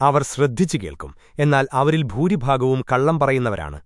അവർ ശ്രദ്ധിച്ചു കേൾക്കും. എന്നാൽ അവരിൽ ഭൂരിഭാഗവും കള്ളം പറയുന്നവരാണ്.